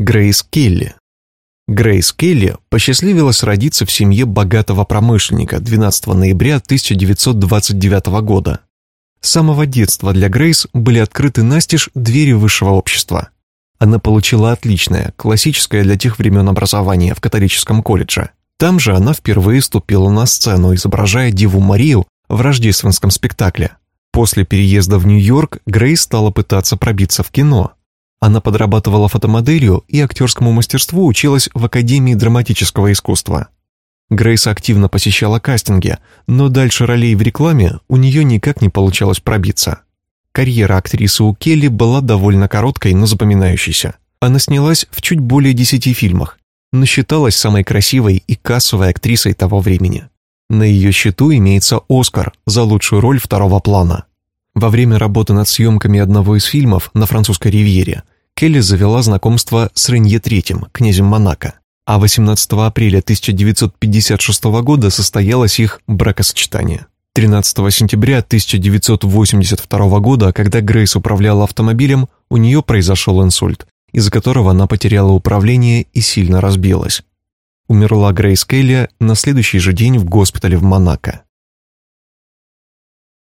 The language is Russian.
Грейс Келли. Грейс Келли посчастливилась родиться в семье богатого промышленника 12 ноября 1929 года. С самого детства для Грейс были открыты настежь двери высшего общества. Она получила отличное, классическое для тех времен образование в католическом колледже. Там же она впервые ступила на сцену, изображая Диву Марию в рождественском спектакле. После переезда в Нью-Йорк Грейс стала пытаться пробиться в кино. Она подрабатывала фотомоделью и актерскому мастерству училась в Академии драматического искусства. Грейс активно посещала кастинги, но дальше ролей в рекламе у нее никак не получалось пробиться. Карьера актрисы у Келли была довольно короткой, но запоминающейся. Она снялась в чуть более десяти фильмах, но считалась самой красивой и кассовой актрисой того времени. На ее счету имеется «Оскар» за лучшую роль второго плана. Во время работы над съемками одного из фильмов на французской ривьере Келли завела знакомство с Ренье III, князем Монако а 18 апреля 1956 года состоялось их бракосочетание. 13 сентября 1982 года, когда Грейс управляла автомобилем, у нее произошел инсульт, из-за которого она потеряла управление и сильно разбилась. Умерла Грейс Келли на следующий же день в госпитале в Монако.